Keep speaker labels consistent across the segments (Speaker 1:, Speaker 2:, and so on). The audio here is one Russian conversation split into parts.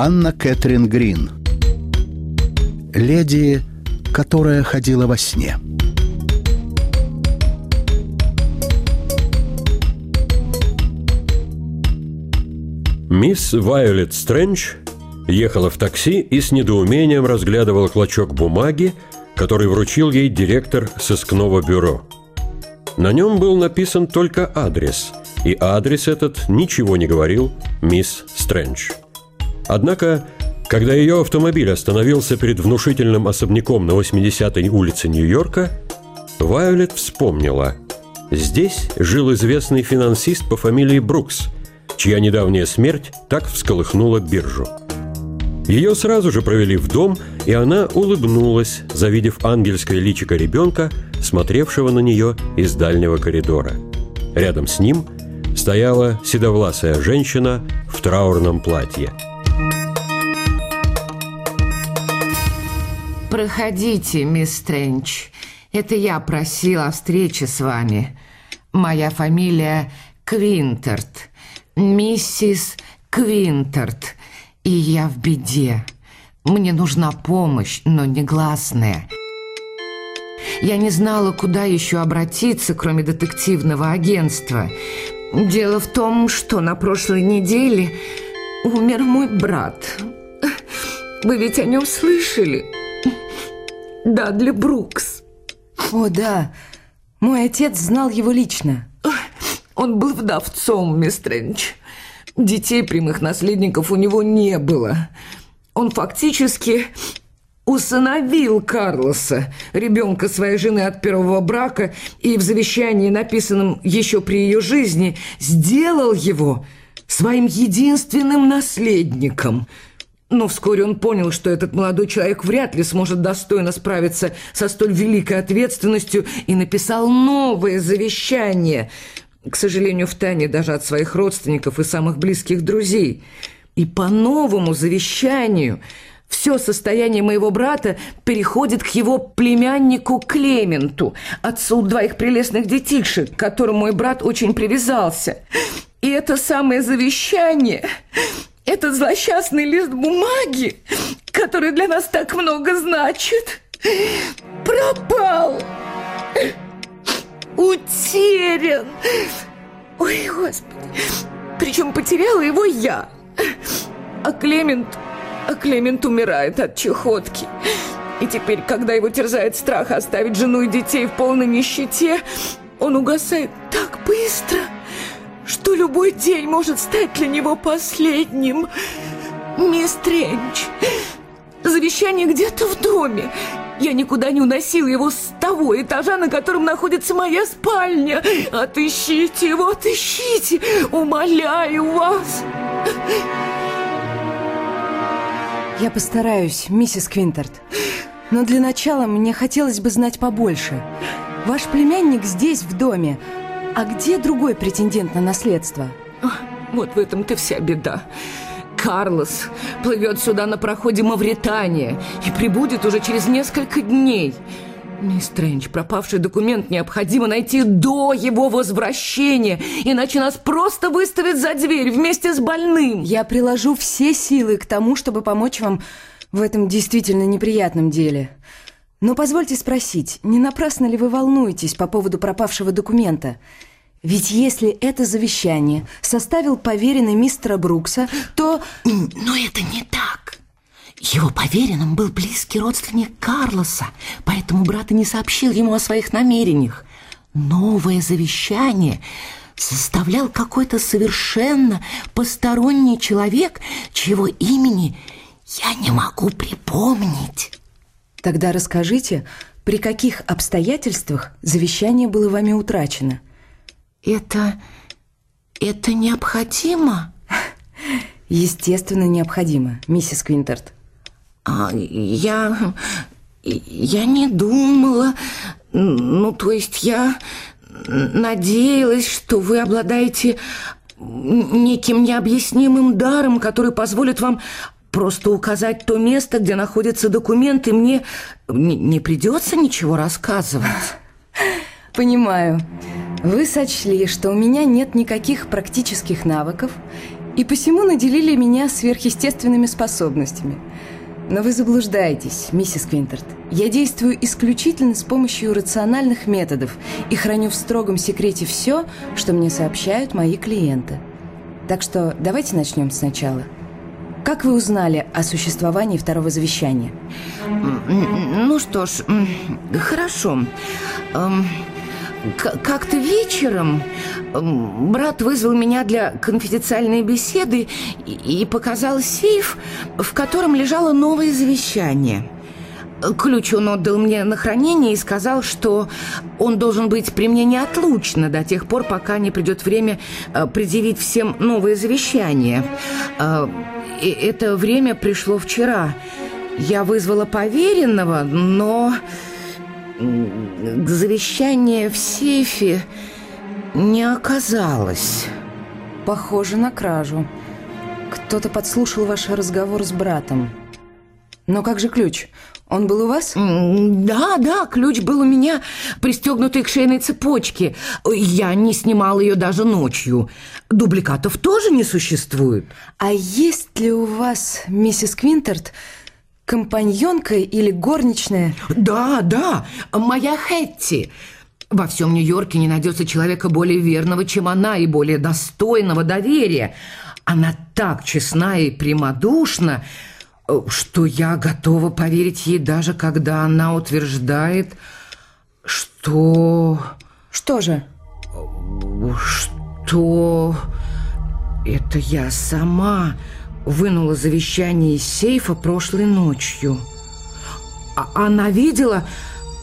Speaker 1: Анна Кэтрин Грин Леди, которая ходила во сне
Speaker 2: Мисс Вайолет Стрэндж ехала в такси и с недоумением разглядывала клочок бумаги, который вручил ей директор сыскного бюро. На нем был написан только адрес, и адрес этот ничего не говорил мисс Стрэндж. Однако, когда ее автомобиль остановился перед внушительным особняком на 80-й улице Нью-Йорка, Вайолет вспомнила. Здесь жил известный финансист по фамилии Брукс, чья недавняя смерть так всколыхнула биржу – ее сразу же провели в дом, и она улыбнулась, завидев ангельское личико ребенка, смотревшего на нее из дальнего коридора. Рядом с ним стояла седовласая женщина в траурном платье.
Speaker 3: Проходите, мисс Стрэндж. Это я просила о встрече с вами. Моя фамилия Квинтерт. Миссис Квинтерт. И я в беде. Мне нужна помощь, но негласная. Я не знала, куда еще обратиться, кроме детективного агентства. Дело в том, что на прошлой неделе умер мой брат. Вы ведь о нем слышали? Дадли Брукс.
Speaker 4: О, да. Мой отец знал его лично.
Speaker 3: Он был вдовцом, мисс Стрэндж. Детей прямых наследников у него не было. Он фактически усыновил Карлоса, ребенка своей жены от первого брака, и в завещании, написанном еще при ее жизни, сделал его своим единственным наследником. Но вскоре он понял, что этот молодой человек вряд ли сможет достойно справиться со столь великой ответственностью и написал новое завещание – к сожалению, в тайне даже от своих родственников и самых близких друзей. И по новому завещанию все состояние моего брата переходит к его племяннику Клементу, отцу двоих прелестных детишек, к которым мой брат очень привязался. И это самое завещание, этот злосчастный лист бумаги, который для нас так много значит, пропал утерян. Ой, Господи, причем потеряла его я. А Клемент, а Клемент умирает от чехотки. И теперь, когда его терзает страх оставить жену и детей в полной нищете, он угасает так быстро, что любой день может стать для него последним. Мисс Тренч, завещание где-то в доме. Я никуда не уносила его с того этажа, на котором находится моя спальня. Отыщите его, отыщите, умоляю вас.
Speaker 4: Я постараюсь, миссис Квинтерт. Но для начала мне хотелось бы знать побольше. Ваш племянник здесь, в доме. А где другой претендент на наследство?
Speaker 3: Вот в этом-то вся беда. Карлос плывет сюда на проходе Мавритания и прибудет уже через несколько дней. Мисс Стрэндж, пропавший документ необходимо найти до его возвращения, иначе нас просто выставят за дверь вместе с больным.
Speaker 4: Я приложу все силы к тому, чтобы помочь вам в этом действительно неприятном деле. Но позвольте спросить, не напрасно ли вы волнуетесь по поводу пропавшего документа? Ведь если это завещание составил поверенный мистера Брукса, то...
Speaker 3: Но это не так. Его поверенным был близкий родственник Карлоса, поэтому брат и не сообщил ему о своих намерениях. Новое завещание составлял какой-то совершенно посторонний человек, чьего имени я не могу припомнить.
Speaker 4: Тогда расскажите, при каких обстоятельствах завещание было вами утрачено?
Speaker 3: Это... это необходимо?
Speaker 4: Естественно, необходимо, миссис Квинтерт.
Speaker 3: А, я... я не думала... Ну, то есть я надеялась, что вы обладаете неким необъяснимым даром, который позволит вам просто указать то место, где находится документ, и мне не, придется ничего рассказывать.
Speaker 4: Понимаю. Вы сочли, что у меня нет никаких практических навыков, и посему наделили меня сверхъестественными способностями. Но вы заблуждаетесь, миссис Квинтерт. Я действую исключительно с помощью рациональных методов и храню в строгом секрете все, что мне сообщают мои клиенты. Так что давайте начнем сначала. Как вы узнали о существовании второго завещания?
Speaker 3: Ну что ж, хорошо. Эм, как-то вечером брат вызвал меня для конфиденциальной беседы и показал сейф, в котором лежало новое завещание. Ключ он отдал мне на хранение и сказал, что он должен быть при мне неотлучно до тех пор, пока не придет время э, предъявить всем новое завещание. Э, и это время пришло вчера. Я вызвала поверенного, но завещание в сейфе не оказалось.
Speaker 4: Похоже на кражу. Кто-то подслушал ваш разговор с братом. Но как же ключ? Он был у вас?
Speaker 3: Да, да, ключ был у меня, пристегнутый к шейной цепочке. Я не снимал ее даже ночью. Дубликатов тоже не существует.
Speaker 4: А есть ли у вас, миссис Квинтерт, компаньонка или горничная?
Speaker 3: Да, да, моя Хэтти. Во всем Нью-Йорке не найдется человека более верного, чем она, и более достойного доверия. Она так честна и прямодушна, что я готова поверить ей даже когда она утверждает, что...
Speaker 4: Что же?
Speaker 3: Что... Это я сама вынула завещание из сейфа прошлой ночью. А она видела,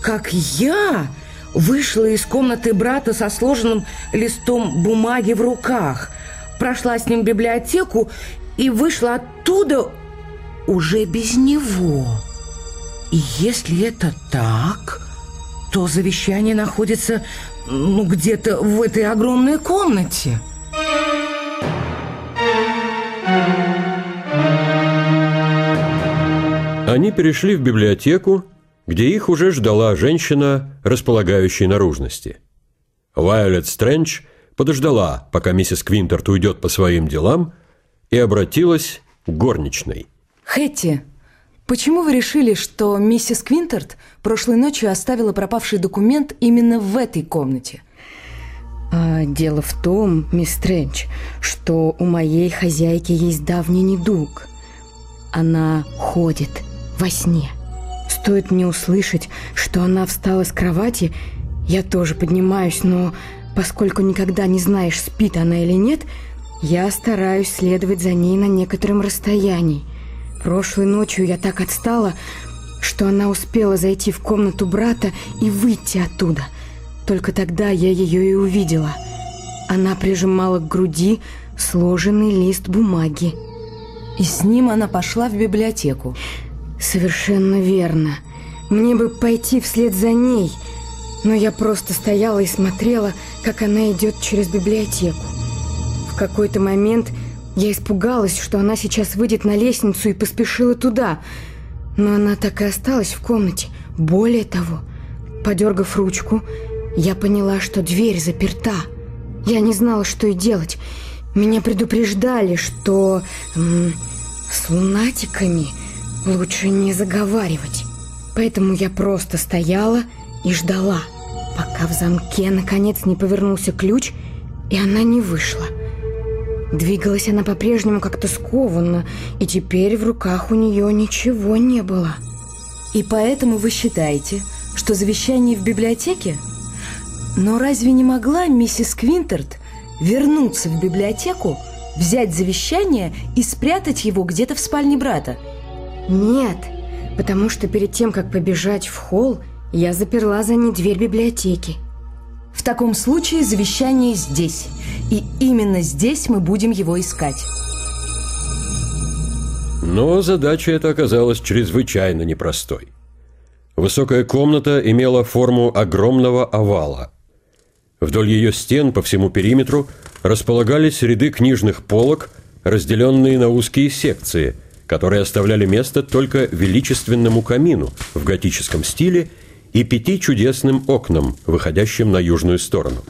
Speaker 3: как я вышла из комнаты брата со сложенным листом бумаги в руках, прошла с ним библиотеку и вышла оттуда уже без него. И если это так, то завещание находится ну, где-то в этой огромной комнате.
Speaker 2: Они перешли в библиотеку, где их уже ждала женщина, располагающей наружности. Вайолет Стрэндж подождала, пока миссис Квинтерт уйдет по своим делам, и обратилась к горничной –
Speaker 4: Хэтти, почему вы решили, что миссис Квинтерт прошлой ночью оставила пропавший документ именно в этой комнате?
Speaker 5: А, дело в том, мисс Стрэндж, что у моей хозяйки есть давний недуг. Она ходит во сне. Стоит мне услышать, что она встала с кровати, я тоже поднимаюсь, но поскольку никогда не знаешь, спит она или нет, я стараюсь следовать за ней на некотором расстоянии – Прошлой ночью я так отстала, что она успела зайти в комнату брата и выйти оттуда. Только тогда я ее и увидела. Она прижимала к груди сложенный лист бумаги.
Speaker 4: И с ним она пошла в библиотеку.
Speaker 5: Совершенно верно. Мне бы пойти вслед за ней, но я просто стояла и смотрела, как она идет через библиотеку. В какой-то момент я испугалась, что она сейчас выйдет на лестницу и поспешила туда. Но она так и осталась в комнате. Более того, подергав ручку, я поняла, что дверь заперта. Я не знала, что и делать. Меня предупреждали, что м, с лунатиками лучше не заговаривать. Поэтому я просто стояла и ждала, пока в замке наконец не повернулся ключ, и она не вышла. Двигалась она по-прежнему как-то скованно, и теперь в руках у нее ничего не было.
Speaker 4: И поэтому вы считаете, что завещание в библиотеке? Но разве не могла миссис Квинтерт вернуться в библиотеку, взять завещание и спрятать его где-то в спальне брата?
Speaker 5: Нет, потому что перед тем, как побежать в холл, я заперла за ней дверь библиотеки.
Speaker 4: В таком случае завещание здесь. И именно здесь мы будем его искать.
Speaker 2: Но задача эта оказалась чрезвычайно непростой. Высокая комната имела форму огромного овала. Вдоль ее стен по всему периметру располагались ряды книжных полок, разделенные на узкие секции, которые оставляли место только величественному камину в готическом стиле – и пяти чудесным окнам, выходящим на южную сторону.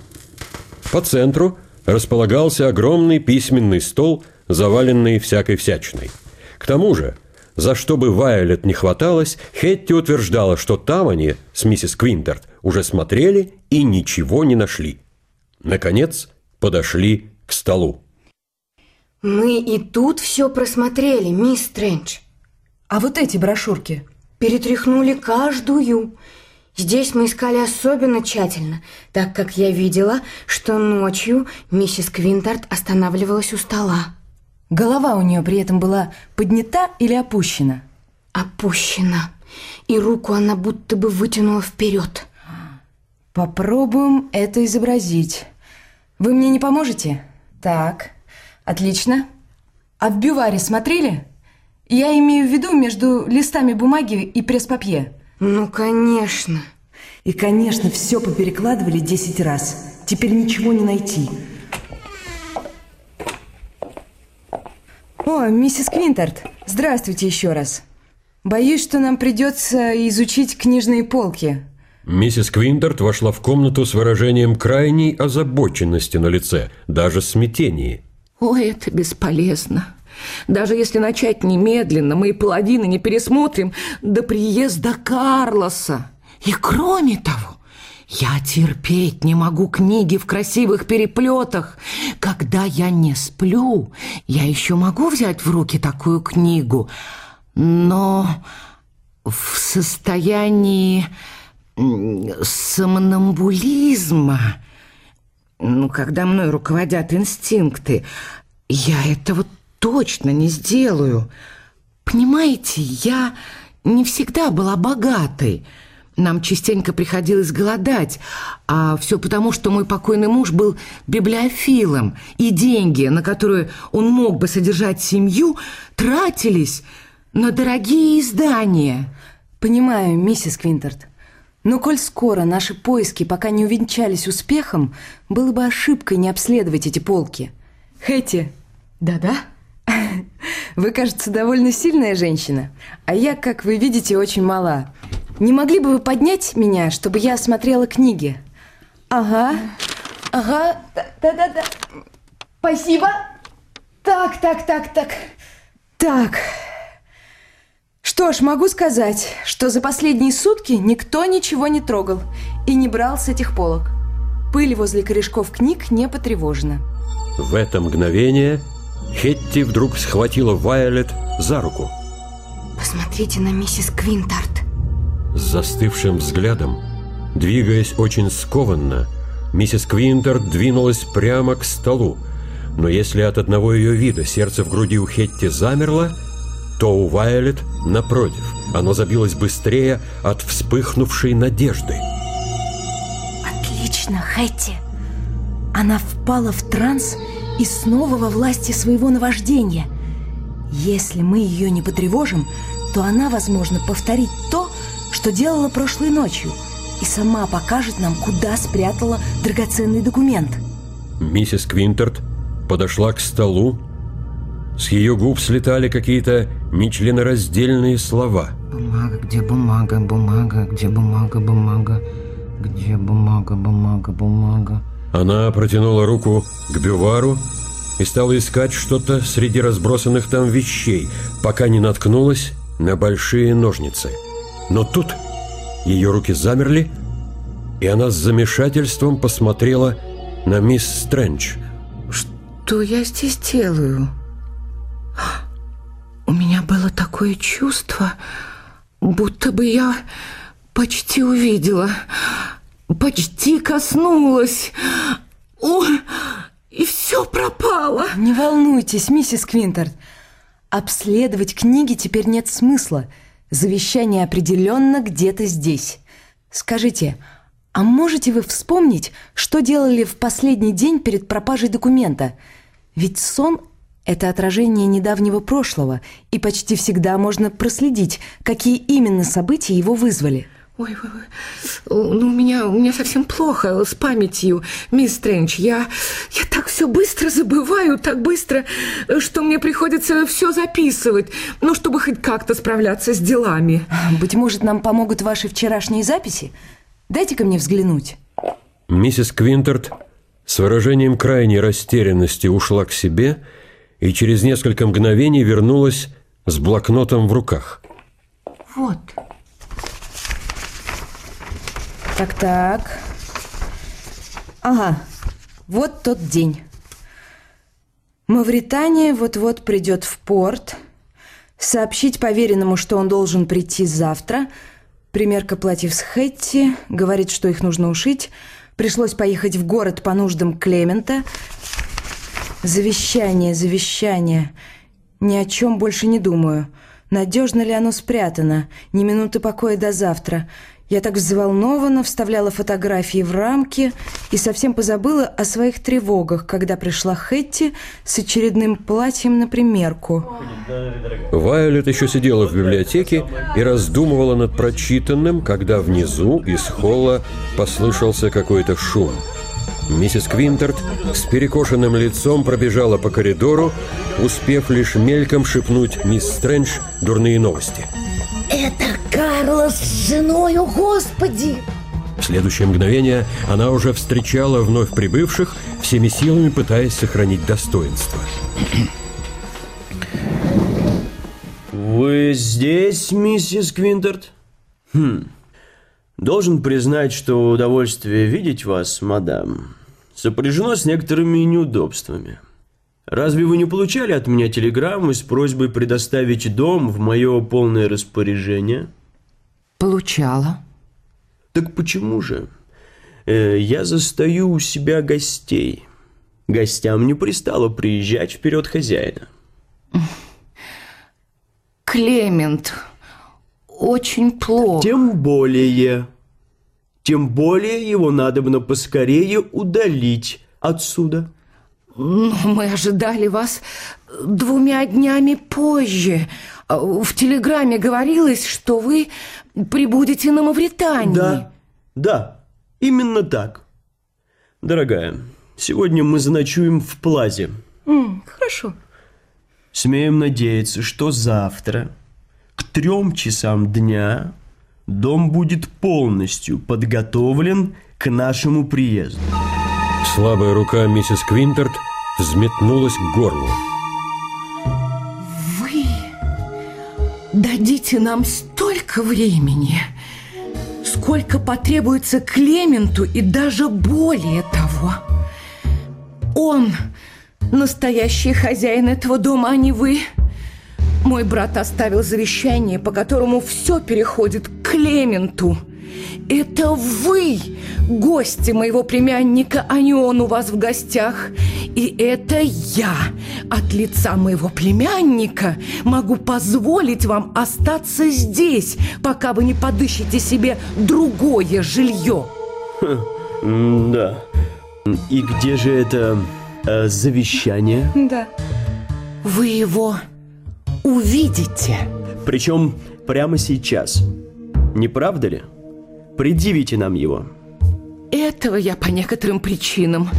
Speaker 2: По центру располагался огромный письменный стол заваленный всякой всячиной. К тому же, за что бы Вайолет не хваталось, Хетти утверждала, что там они с миссис Квинтерт уже смотрели и ничего не нашли. Наконец, подошли к столу.
Speaker 5: Мы и тут все просмотрели, мисс Стрэндж.
Speaker 4: А вот эти брошюрки?
Speaker 5: Перетряхнули каждую. Здесь мы искали особенно тщательно, так как я видела, что ночью миссис Квинтарт останавливалась у стола.
Speaker 4: Голова у нее при этом была поднята или опущена?
Speaker 5: Опущена. И руку она будто бы вытянула вперед.
Speaker 4: Попробуем это изобразить. Вы мне не поможете? Так, отлично. А в бюваре смотрели? Я имею в виду между листами бумаги и пресс-папье.
Speaker 5: Ну, конечно.
Speaker 4: И, конечно, все поперекладывали десять раз. Теперь ничего не найти. О, миссис Квинтарт, здравствуйте еще раз. Боюсь, что нам придется изучить книжные полки.
Speaker 2: Миссис Квинтерт вошла в комнату с выражением крайней озабоченности на лице, даже смятении.
Speaker 3: Ой, это бесполезно. Даже если начать немедленно, мы и половины не пересмотрим до приезда Карлоса. И кроме того, я терпеть не могу книги в красивых переплетах. Когда я не сплю, я еще могу взять в руки такую книгу, но в состоянии сомнамбулизма, ну, когда мной руководят инстинкты, я этого точно не сделаю. Понимаете, я не всегда была богатой, нам частенько приходилось голодать, а все потому, что мой покойный муж был библиофилом, и деньги, на которые он мог бы содержать семью, тратились на дорогие издания.
Speaker 4: Понимаю, миссис Квинтерт. Но коль скоро наши поиски пока не увенчались успехом, было бы ошибкой не обследовать эти полки. Хэти. Да-да? Вы, кажется, довольно сильная женщина, а я, как вы видите, очень мала. Не могли бы вы поднять меня, чтобы я осмотрела книги? Ага, ага, да-да-да. Спасибо. Так, так, так, так. Так. Что ж, могу сказать, что за последние сутки никто ничего не трогал и не брал с этих полок. Пыль возле корешков книг не потревожена.
Speaker 2: В это мгновение Хетти вдруг схватила Вайолет за руку.
Speaker 5: Посмотрите на миссис Квинтарт.
Speaker 2: С застывшим взглядом, двигаясь очень скованно, миссис Квинтер двинулась прямо к столу. Но если от одного ее вида сердце в груди у Хетти замерло, то у Вайолет, напротив, оно забилось быстрее от вспыхнувшей надежды.
Speaker 4: Отлично, Хетти. Она впала в транс и снова во власти своего наваждения. Если мы ее не потревожим, то она, возможно, повторит то, что делала прошлой ночью, и сама покажет нам, куда спрятала драгоценный документ.
Speaker 2: Миссис Квинтерт подошла к столу. С ее губ слетали какие-то нечленораздельные слова.
Speaker 3: Бумага, где бумага, бумага, где бумага, бумага, где бумага, бумага, бумага.
Speaker 2: Она протянула руку к бювару и стала искать что-то среди разбросанных там вещей, пока не наткнулась на большие ножницы – но тут ее руки замерли, и она с замешательством посмотрела на мисс Стрэндж.
Speaker 3: Что я здесь делаю? Такое чувство, будто бы я почти увидела, почти коснулась. О, и все пропало.
Speaker 4: Не волнуйтесь, миссис Квинтерт. Обследовать книги теперь нет смысла – Завещание определенно где-то здесь. Скажите, а можете вы вспомнить, что делали в последний день перед пропажей документа? Ведь сон – это отражение недавнего прошлого, и почти всегда можно проследить, какие именно события его вызвали.
Speaker 3: Ой, ой, ой. Ну, у меня, у меня совсем плохо с памятью, мисс Стрэндж. Я, я так все быстро забываю, так быстро, что мне приходится все записывать, ну, чтобы хоть как-то справляться с делами.
Speaker 4: Быть может, нам помогут ваши вчерашние записи? Дайте-ка мне взглянуть.
Speaker 2: Миссис Квинтерт с выражением крайней растерянности ушла к себе и через несколько мгновений вернулась с блокнотом в руках.
Speaker 3: Вот.
Speaker 4: Так-так. Ага, вот тот день. Мавритания вот-вот придет в порт, сообщить поверенному, что он должен прийти завтра. Примерка платьев с Хэтти, говорит, что их нужно ушить. Пришлось поехать в город по нуждам Клемента. Завещание, завещание. Ни о чем больше не думаю. Надежно ли оно спрятано? Ни минуты покоя до завтра. Я так взволнованно вставляла фотографии в рамки и совсем позабыла о своих тревогах, когда пришла Хэтти с очередным платьем на примерку.
Speaker 2: Вайолет еще сидела в библиотеке и раздумывала над прочитанным, когда внизу из холла послышался какой-то шум. Миссис Квинтерт с перекошенным лицом пробежала по коридору, успев лишь мельком шепнуть мисс Стрэндж дурные новости.
Speaker 3: Это Карлос с женой, о господи!
Speaker 2: В следующее мгновение она уже встречала вновь прибывших, всеми силами пытаясь сохранить достоинство.
Speaker 6: Вы здесь, миссис Квинтерт? Хм. Должен признать, что удовольствие видеть вас, мадам, сопряжено с некоторыми неудобствами. Разве вы не получали от меня телеграмму с просьбой предоставить дом в мое полное распоряжение?
Speaker 3: Получала.
Speaker 6: Так почему же? Э, я застаю у себя гостей. Гостям не пристало приезжать вперед хозяина.
Speaker 3: Клемент, очень плохо.
Speaker 6: Тем более, тем более его надобно поскорее удалить отсюда.
Speaker 3: Но мы ожидали вас двумя днями позже. В телеграмме говорилось, что вы прибудете на Мавритании.
Speaker 6: Да, да, именно так. Дорогая, сегодня мы заночуем в Плазе.
Speaker 4: Хорошо.
Speaker 6: Смеем надеяться, что завтра к трем часам дня дом будет полностью подготовлен к нашему приезду.
Speaker 2: Слабая рука миссис Квинтерт взметнулась к горлу.
Speaker 3: Вы дадите нам столько времени, сколько потребуется Клементу и даже более того. Он настоящий хозяин этого дома, а не вы. Мой брат оставил завещание, по которому все переходит к Клементу. Это вы, гости моего племянника, а не он у вас в гостях. И это я от лица моего племянника могу позволить вам остаться здесь, пока вы не подыщете себе другое жилье.
Speaker 6: М, Да. И где же это э, завещание?
Speaker 4: Да.
Speaker 3: Вы его увидите.
Speaker 6: Причем прямо сейчас. Не правда ли? Предъявите нам его.
Speaker 3: Этого я по некоторым причинам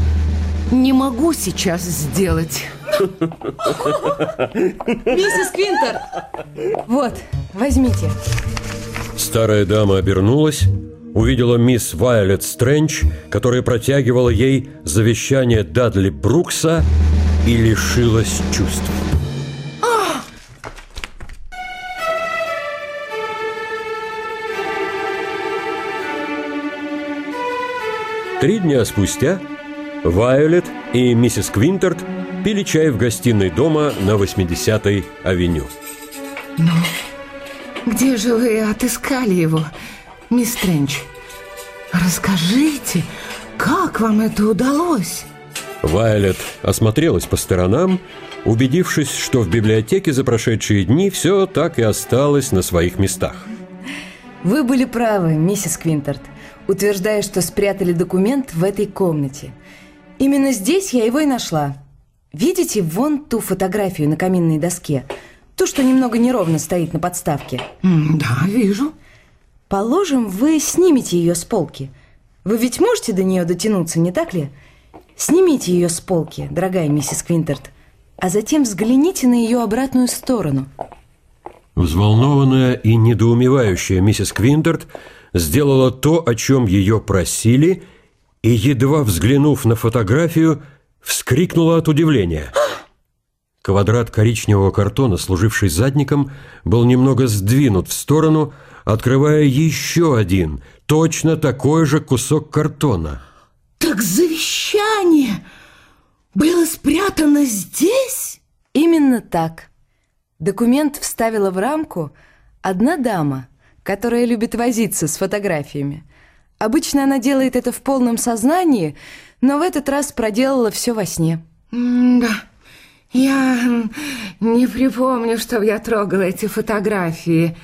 Speaker 3: не могу сейчас сделать.
Speaker 4: Миссис Квинтер! Вот, возьмите.
Speaker 2: Старая дама обернулась, увидела мисс Вайолет Стрэндж, которая протягивала ей завещание Дадли Брукса и лишилась чувств. Три дня спустя Вайолет и миссис Квинтерт пили чай в гостиной дома на 80-й авеню.
Speaker 3: Где же вы отыскали его, мисс Стрэндж? Расскажите, как вам это удалось?
Speaker 2: Вайолет осмотрелась по сторонам, убедившись, что в библиотеке за прошедшие дни все так и осталось на своих местах.
Speaker 4: Вы были правы, миссис Квинтерт, утверждая, что спрятали документ в этой комнате. Именно здесь я его и нашла. Видите вон ту фотографию на каминной доске? Ту, что немного неровно стоит на подставке.
Speaker 3: Да, вижу.
Speaker 4: Положим, вы снимете ее с полки. Вы ведь можете до нее дотянуться, не так ли? Снимите ее с полки, дорогая миссис Квинтерт, а затем взгляните на ее обратную сторону.
Speaker 2: Взволнованная и недоумевающая миссис Квинтерт сделала то, о чем ее просили, и, едва взглянув на фотографию, вскрикнула от удивления. Квадрат коричневого картона, служивший задником, был немного сдвинут в сторону, открывая еще один, точно такой же кусок картона.
Speaker 3: Так завещание было спрятано здесь?
Speaker 4: Именно так. Документ вставила в рамку одна дама, которая любит возиться с фотографиями. Обычно она делает это в полном сознании, но в этот раз проделала все во сне.
Speaker 3: Да, я не припомню, чтобы я трогала эти фотографии.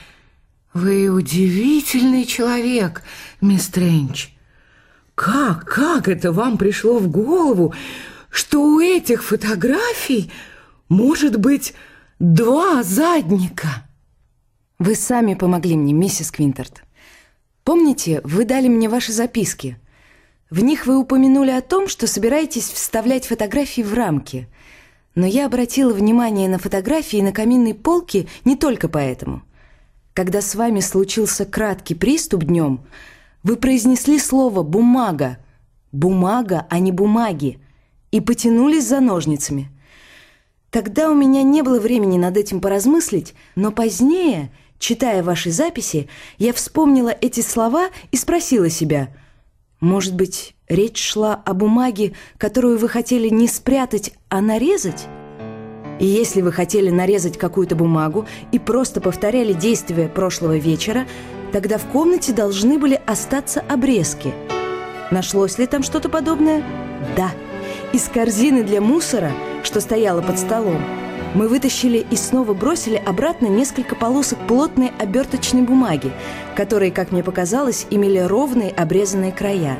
Speaker 3: Вы удивительный человек, мисс Тренч. Как, как это вам пришло в голову, что у этих фотографий может быть два задника?
Speaker 4: Вы сами помогли мне, миссис Квинтерт. Помните, вы дали мне ваши записки? В них вы упомянули о том, что собираетесь вставлять фотографии в рамки. Но я обратила внимание на фотографии на каминной полке не только поэтому. Когда с вами случился краткий приступ днем, вы произнесли слово «бумага». Бумага, а не бумаги. И потянулись за ножницами. Тогда у меня не было времени над этим поразмыслить, но позднее – Читая ваши записи, я вспомнила эти слова и спросила себя, может быть, речь шла о бумаге, которую вы хотели не спрятать, а нарезать? И если вы хотели нарезать какую-то бумагу и просто повторяли действия прошлого вечера, тогда в комнате должны были остаться обрезки. Нашлось ли там что-то подобное? Да. Из корзины для мусора, что стояла под столом, мы вытащили и снова бросили обратно несколько полосок плотной оберточной бумаги, которые, как мне показалось, имели ровные обрезанные края.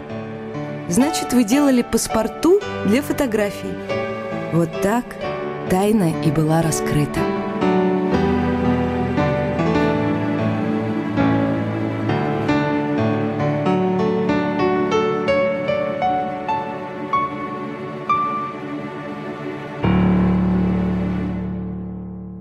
Speaker 4: Значит, вы делали паспорту для фотографий. Вот так тайна и была раскрыта.